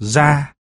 ra.